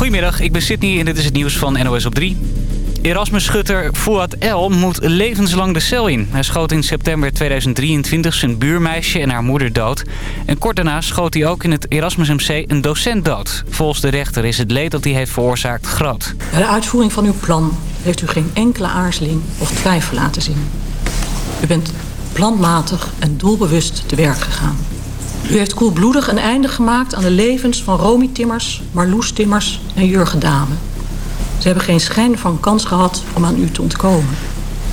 Goedemiddag, ik ben Sydney en dit is het nieuws van NOS op 3. Erasmus-schutter Fouad El moet levenslang de cel in. Hij schoot in september 2023 zijn buurmeisje en haar moeder dood. En kort daarna schoot hij ook in het Erasmus MC een docent dood. Volgens de rechter is het leed dat hij heeft veroorzaakt groot. Bij de uitvoering van uw plan heeft u geen enkele aarzeling of twijfel laten zien. U bent planmatig en doelbewust te werk gegaan. U heeft koelbloedig een einde gemaakt aan de levens van Romy Timmers, Marloes Timmers en Jurgen Dame. Ze hebben geen schijn van kans gehad om aan u te ontkomen.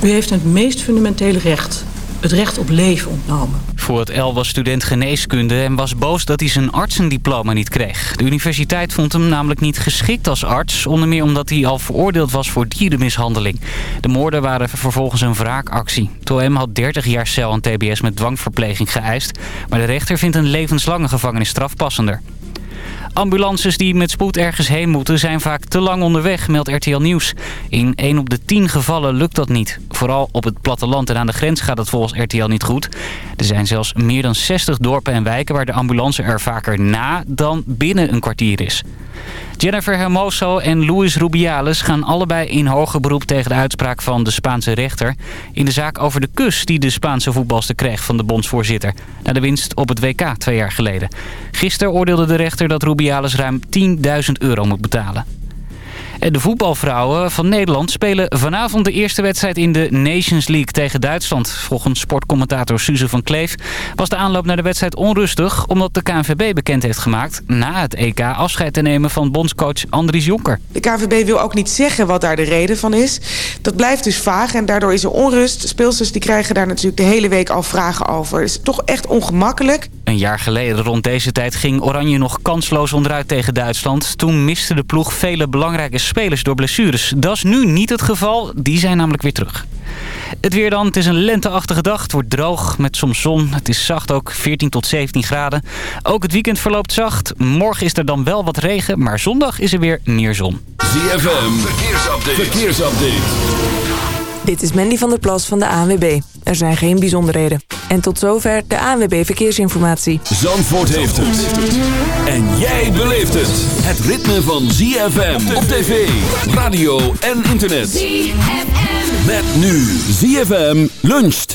U heeft het meest fundamentele recht, het recht op leven ontnomen. Voor El was student geneeskunde en was boos dat hij zijn artsendiploma niet kreeg. De universiteit vond hem namelijk niet geschikt als arts... onder meer omdat hij al veroordeeld was voor dierenmishandeling. De moorden waren vervolgens een wraakactie. Toem had 30 jaar cel en tbs met dwangverpleging geëist... maar de rechter vindt een levenslange gevangenisstraf passender. Ambulances die met spoed ergens heen moeten zijn vaak te lang onderweg, meldt RTL Nieuws. In 1 op de 10 gevallen lukt dat niet. Vooral op het platteland en aan de grens gaat het volgens RTL niet goed. Er zijn zelfs meer dan 60 dorpen en wijken waar de ambulance er vaker na dan binnen een kwartier is. Jennifer Hermoso en Luis Rubiales gaan allebei in hoger beroep tegen de uitspraak van de Spaanse rechter... in de zaak over de kus die de Spaanse voetbalster kreeg van de bondsvoorzitter... na de winst op het WK twee jaar geleden. Gisteren oordeelde de rechter dat Rubiales ruim 10.000 euro moet betalen. De voetbalvrouwen van Nederland spelen vanavond de eerste wedstrijd in de Nations League tegen Duitsland. Volgens sportcommentator Suze van Kleef was de aanloop naar de wedstrijd onrustig... omdat de KNVB bekend heeft gemaakt na het EK afscheid te nemen van bondscoach Andries Jonker. De KNVB wil ook niet zeggen wat daar de reden van is. Dat blijft dus vaag en daardoor is er onrust. Speelsters die krijgen daar natuurlijk de hele week al vragen over. Het is toch echt ongemakkelijk. Een jaar geleden rond deze tijd ging Oranje nog kansloos onderuit tegen Duitsland. Toen miste de ploeg vele belangrijke spelers door blessures. Dat is nu niet het geval. Die zijn namelijk weer terug. Het weer dan. Het is een lenteachtige dag. Het wordt droog met soms zon. Het is zacht ook 14 tot 17 graden. Ook het weekend verloopt zacht. Morgen is er dan wel wat regen. Maar zondag is er weer meer zon. ZFM. Verkeersupdate. Verkeersupdate. Dit is Mandy van der Plas van de ANWB. Er zijn geen bijzonderheden. En tot zover de ANWB Verkeersinformatie. Zandvoort heeft het. En jij beleeft het. Het ritme van ZFM op tv, radio en internet. ZFM. Met nu ZFM luncht.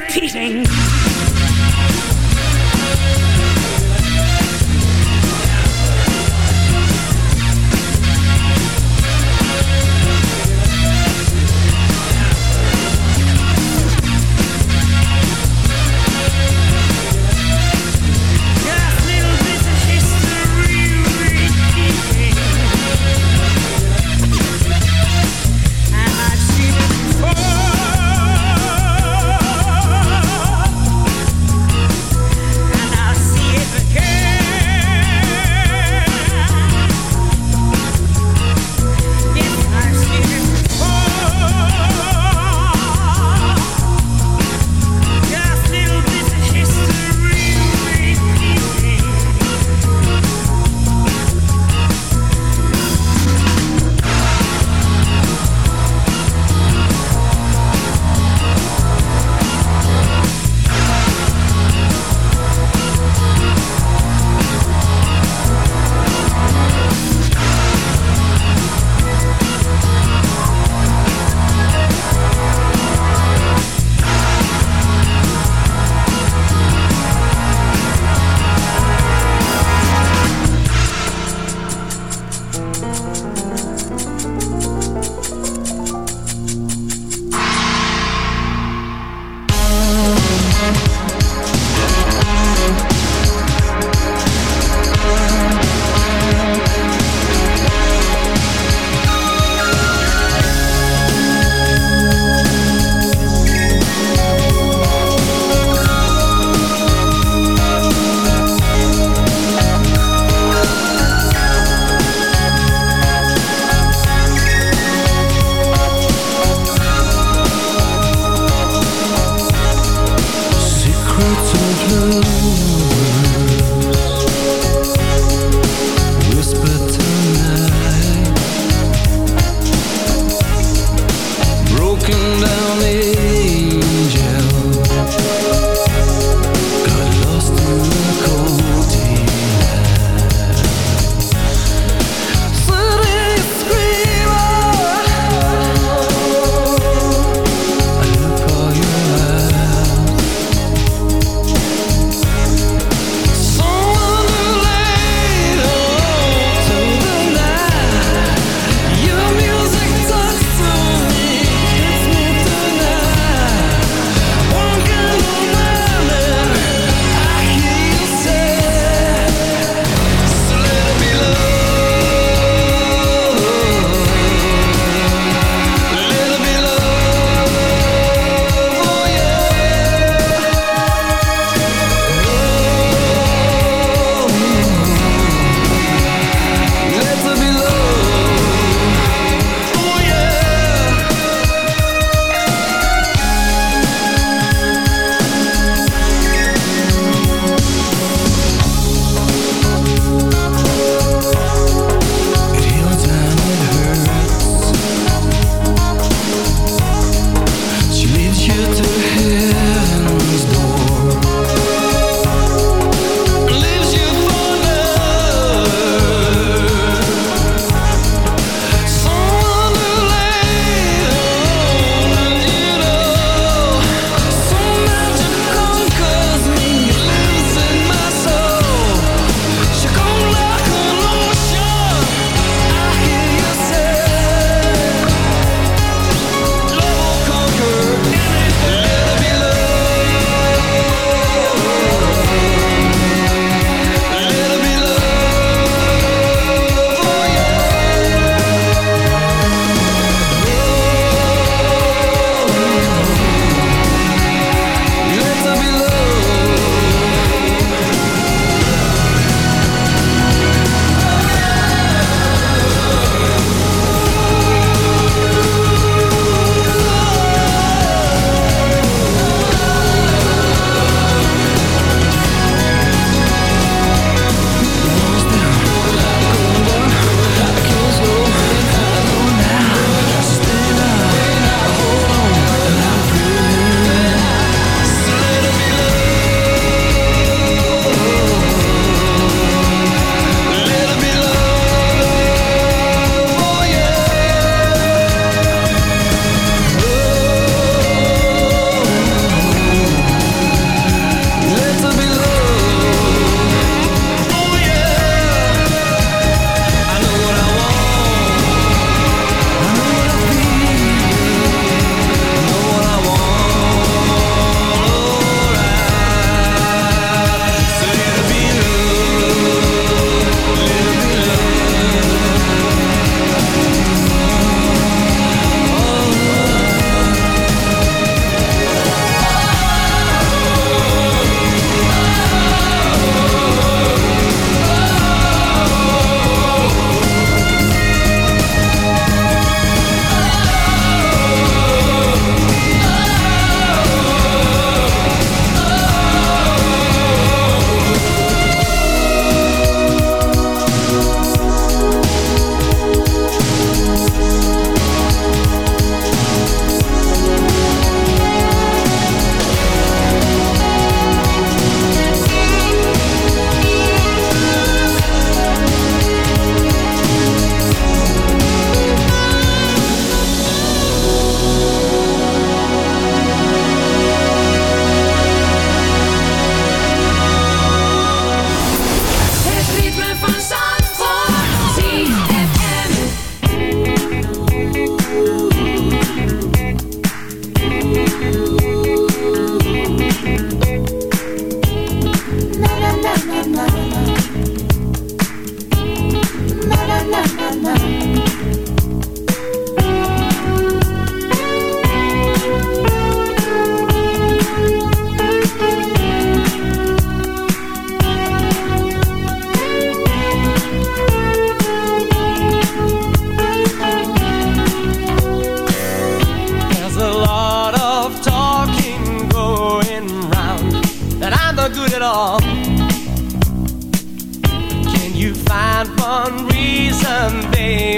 repeating.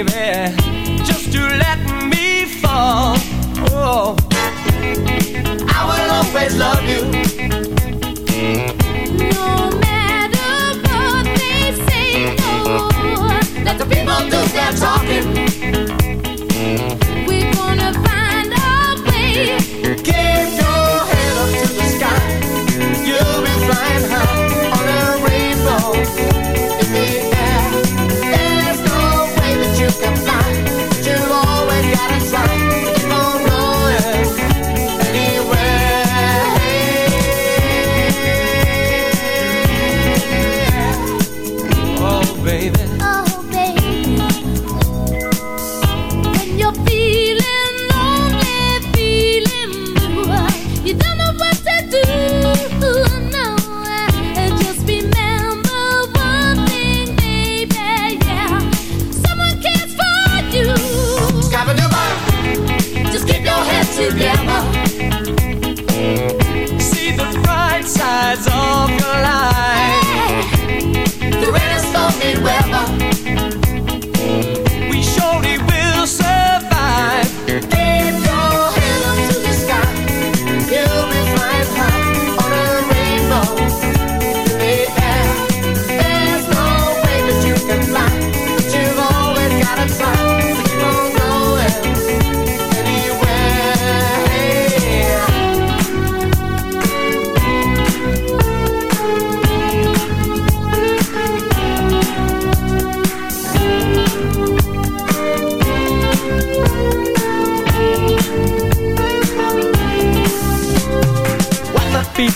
Baby, just to let me fall. Oh, I will always love you.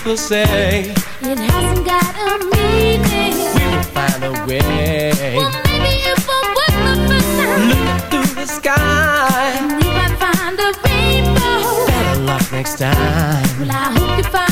People say, It hasn't got a meaning. we'll find a way. Well, maybe if I work my first time, Look through the sky, we might find a rainbow. better luck next time. Well, I hope you find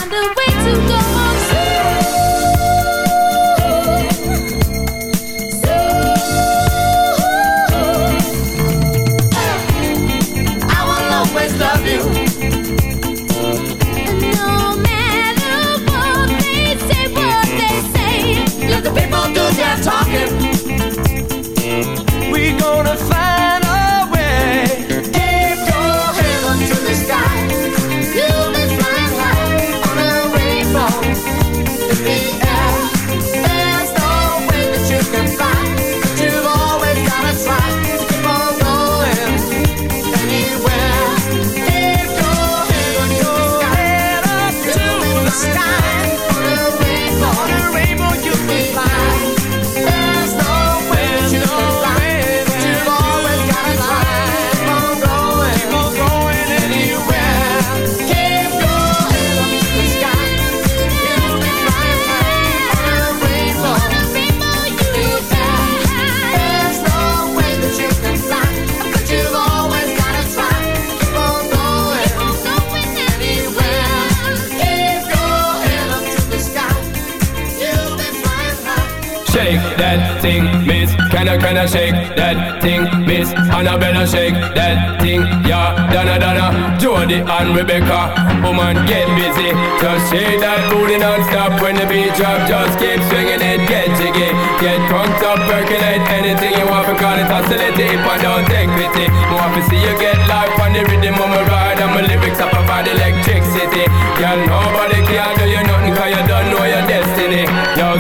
I shake that thing, miss? Annabella, shake that thing, yeah. Donna, Donna, Jody and Rebecca. Woman, get busy. Just shake that booty non-stop when the beat drop. Just keep swinging it, get jiggy. Get drunk up, percolate anything you want. Because it's hostility, if I don't take pity. More to see you get life on the rhythm of my ride. And my lyrics up about electricity. Girl, nobody can do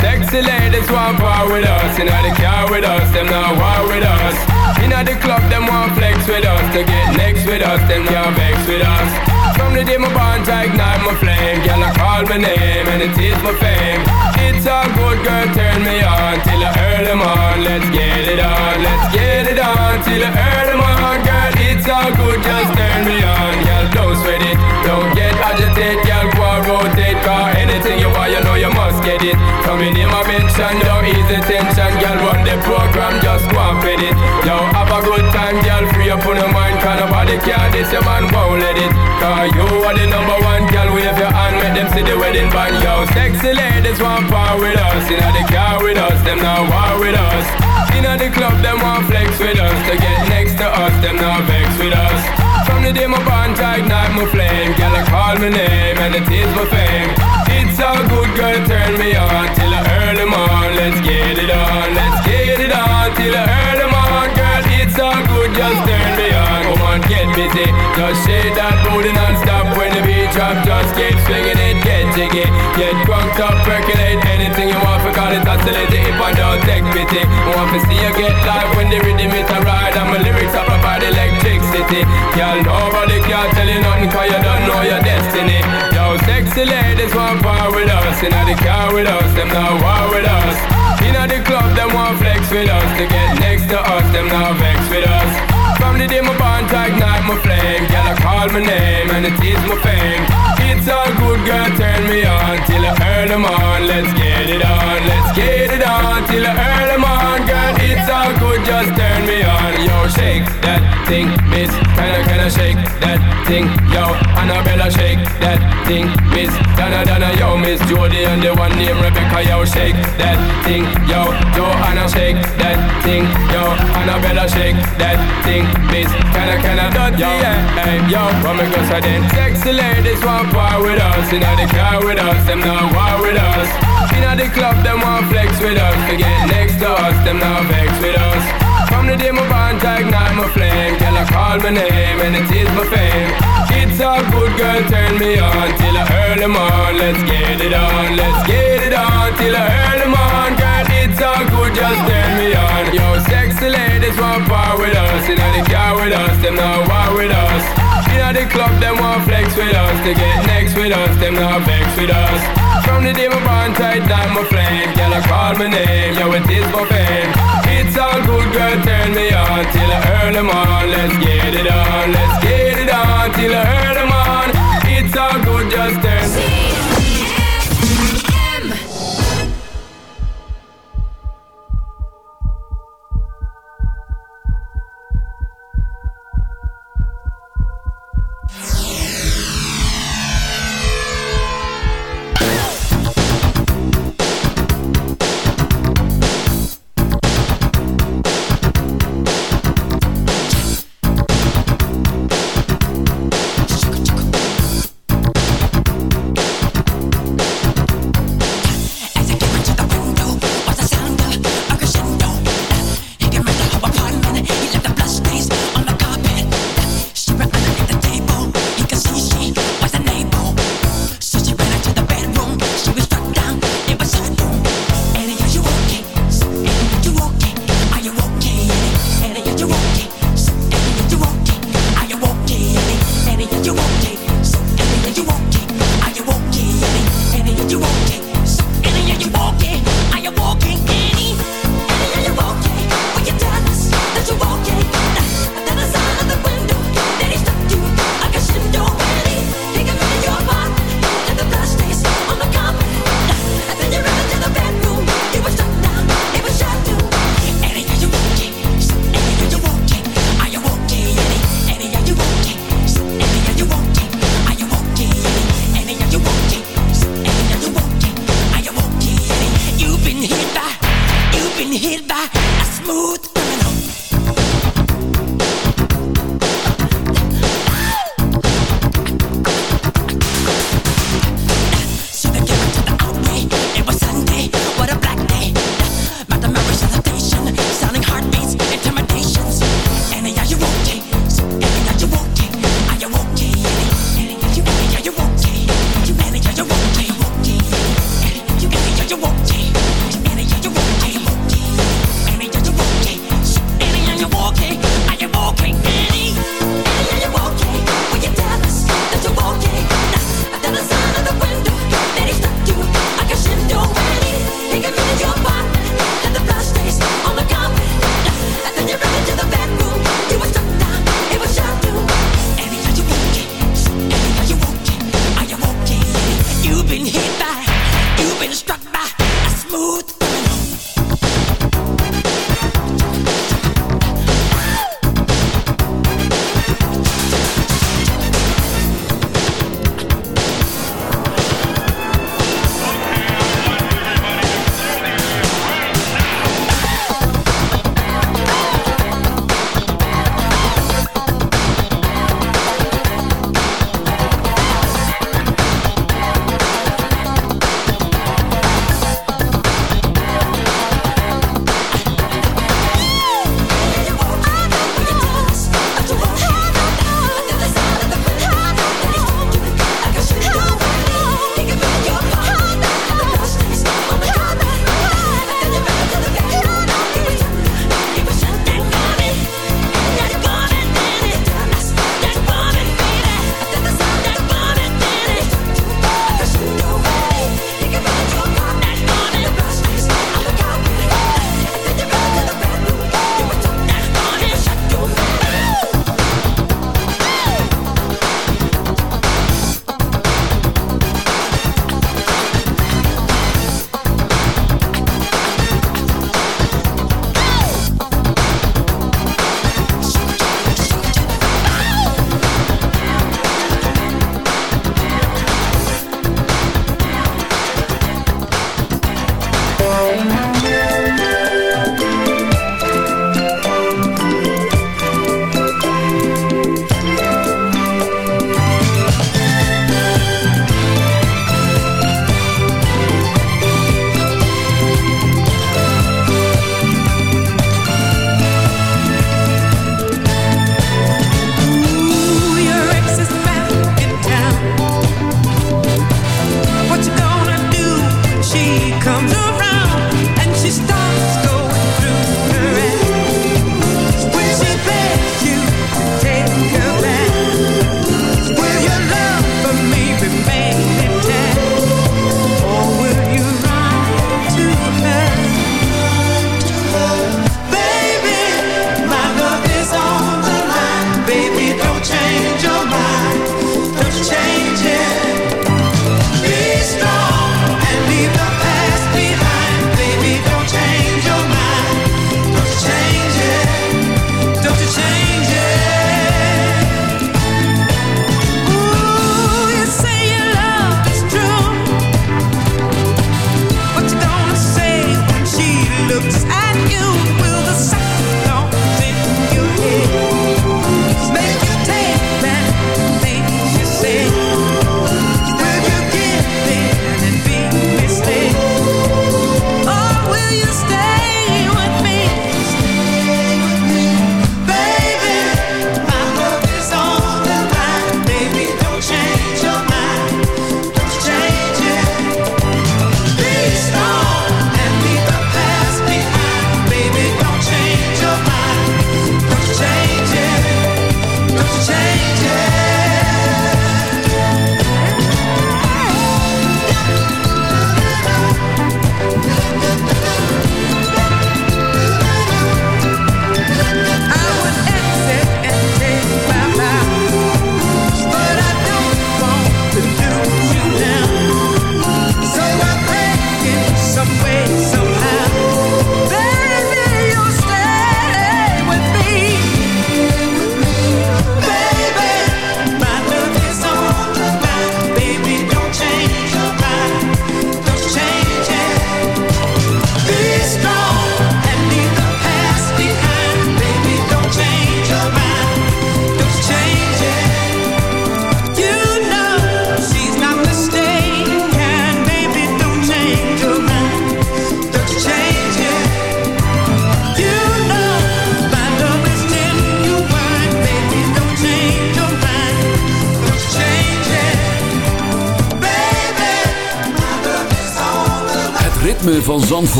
sexy ladies want power with us. Know they car with us, them not war with us. Know the club, them want flex with us. To get next with us, them can't vex with us. From the day my bond, I ignite my flame. Girl, I call my name and it is my fame. It's a good girl, turn me on till I earn them on. Let's get it on, let's get it on till I earn them on. Girl, it's all good, just turn me on. Girl, don't sweat it, don't get agitated. Girl, go and rotate, cause anything you want, you know you must get it. Coming in my mention, don't ease the tension. Girl, run the program, just go and fit it. Yo, have a good time, girl, free up on your mind. Cause nobody care, this your man won't let it. Cause you are the number one, girl, wave your hand, make them see the wedding band. Yo, sexy ladies want power with us. You know, the car with us, them now war with us. You the club, them want flex with us. To get next to us, them not vex with us. From the day my bond, tight, night my flame. Girl, I call my name and it is my fame. It's all good, girl, turn me on till I early morn. Let's get it on, let's get it on till I earn them good, just turn me on, Come on, get busy. Just shake that booty non-stop when the beat drop. Just keep swinging it, get jiggy. Get drunk up, percolate anything you want. For call it oscillate if I don't take pity. I want to see you get live when the rhythm is a ride. And my lyrics up about electricity. Y'all nobody can tell you nothing cause you don't know your destiny. Yo, sexy ladies want power with us. In the car with us, them now war with us. In the my name and it is my fame. It's all good, girl, turn me on Till I earn them on, let's get it on Let's get it on, till I earn them on. Girl, it's all good, just turn me on. Yo, shake that thing, miss thing. Yo, Annabella, shake that thing, miss Donna, Donna, yo, miss Jody And the one named Rebecca, yo, shake that thing. Yo, Joanna, shake that thing. Yo, Annabella, shake that thing. Miss, kinda dirty, yeah. Hey, yo, and go so then Sexy ladies want part with us. Inna the car with us, them not war with us. Inna the club, them want flex with us. To get next to us, them not vex with us From the day my bond ignite my flame. Till I call my name and it is my fame. It's all good, girl, turn me on Till I earn them on, let's get it on Let's get it on, till I earn them on Girl, it's all good, just turn me on. Yo, sexy ladies want part with us. Inna the car with us, them not war with us. Inna the club, them want flex with us. To get next with us, them not vex with us From the day my bond tight down my flame. Girl, I call my name, yo, it is my fame. It's all good, girl, turn me on Till I earn them on, let's get it on Let's get it on, till I earn them on It's all good, just turn. Me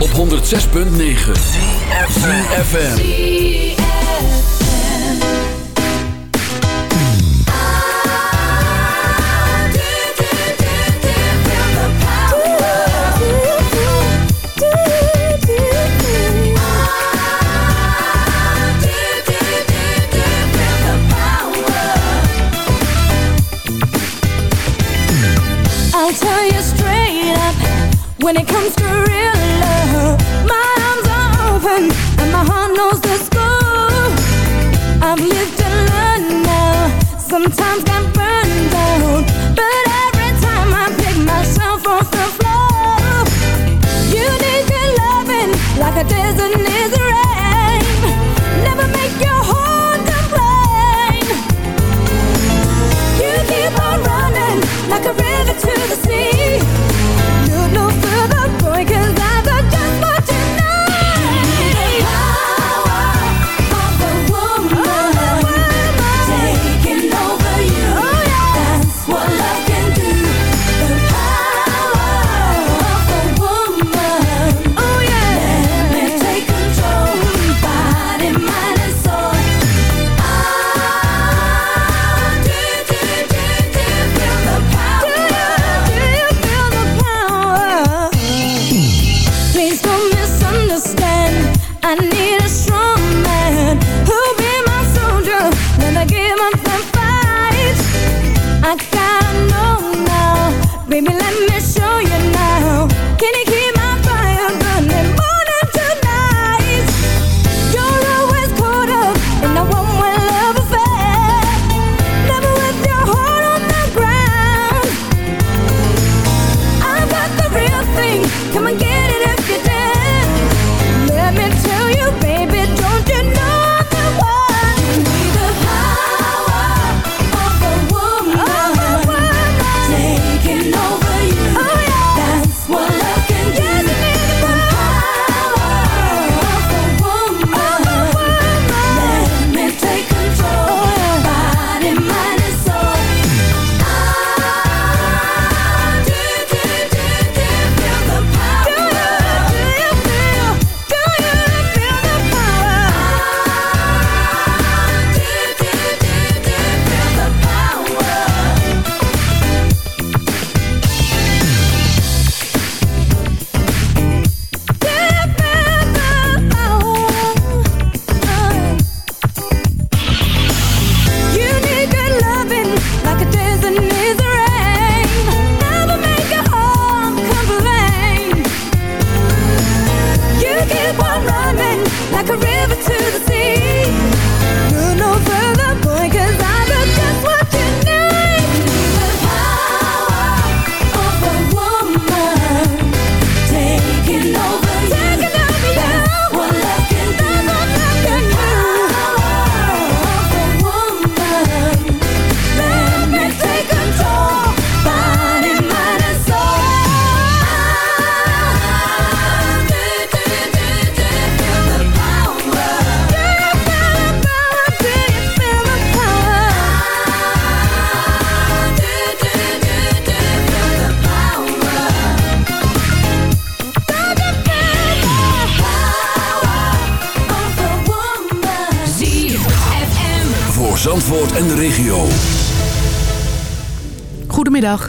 op 106.9. FM.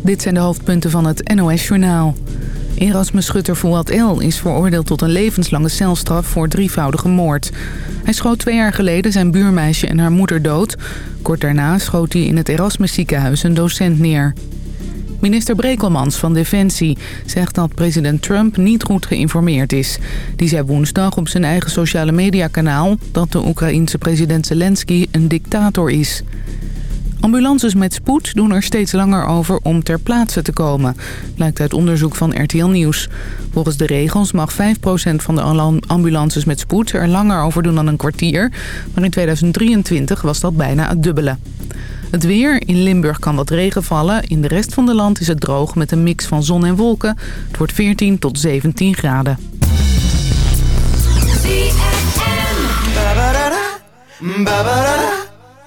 Dit zijn de hoofdpunten van het NOS-journaal. Erasmus Schutter Fouad El is veroordeeld tot een levenslange celstraf voor drievoudige moord. Hij schoot twee jaar geleden zijn buurmeisje en haar moeder dood. Kort daarna schoot hij in het Erasmus ziekenhuis een docent neer. Minister Brekelmans van Defensie zegt dat president Trump niet goed geïnformeerd is. Die zei woensdag op zijn eigen sociale mediakanaal dat de Oekraïense president Zelensky een dictator is. Ambulances met spoed doen er steeds langer over om ter plaatse te komen, blijkt uit onderzoek van RTL Nieuws. Volgens de regels mag 5% van de ambulances met spoed er langer over doen dan een kwartier, maar in 2023 was dat bijna het dubbele. Het weer, in Limburg kan wat regen vallen, in de rest van het land is het droog met een mix van zon en wolken. Het wordt 14 tot 17 graden.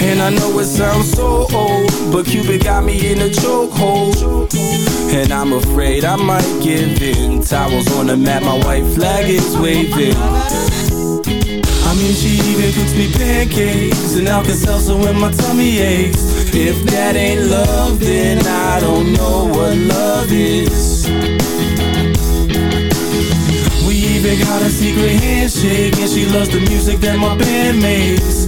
and I know it sounds so old, but Cupid got me in a chokehold. And I'm afraid I might give in. Towels on the mat, my white flag is waving. I mean, she even cooks me pancakes and Alka-Seltzer when my tummy aches. If that ain't love, then I don't know what love is. We even got a secret handshake, and she loves the music that my band makes.